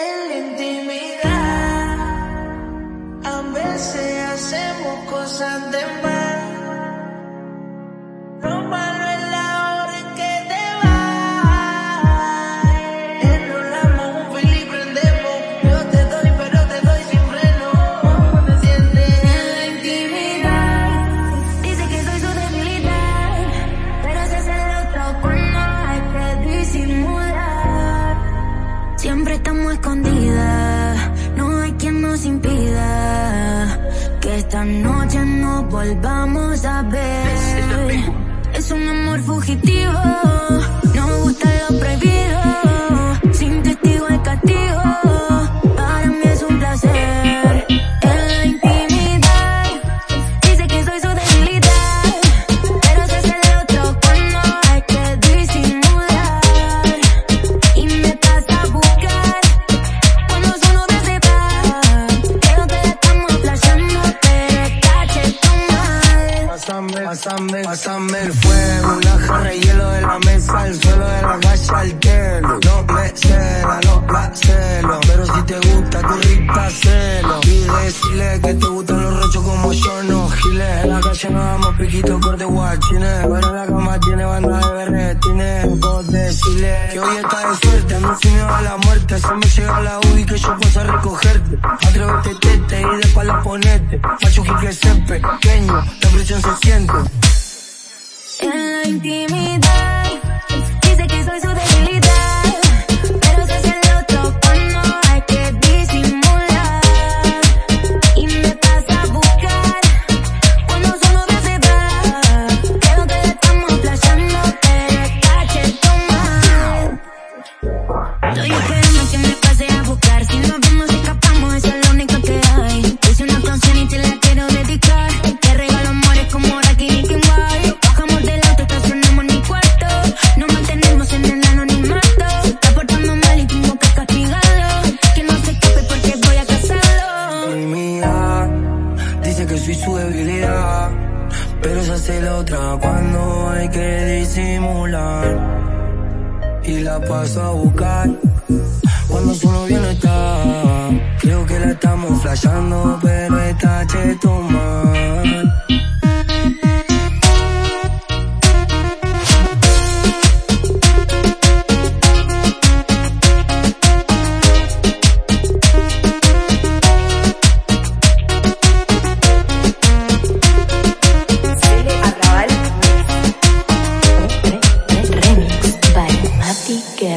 En la intimidad, a veces hacemos cosas de Siempre estamos escondidas, no hay quien nos impida que esta noche nos volvamos a ver. Es un amor fugitivo, Pásame, el fuego, la jarra y hielo de la mesa, el suelo de la calle al hielo. No me cela, no la celo, pero si te gusta tu rica celo. Y decirle que te gustan los rochos como yo, no giles. En la calle nos damos piquitos corte guachines, pero la cama tiene banda de berretines. Que hoy está de suerte, ando sin miedo a la muerte. Se me llega la UBI que yo puedo recogerte. Atrévete, tete y de espalda ponete. Macho que se pequeño, la presión se siente. En la intimidad, soy su debilidad Pero se hace la otra cuando hay que disimular. Y la paso a buscar Cuando su novio no está Creo que la estamos flasheando pero está Así que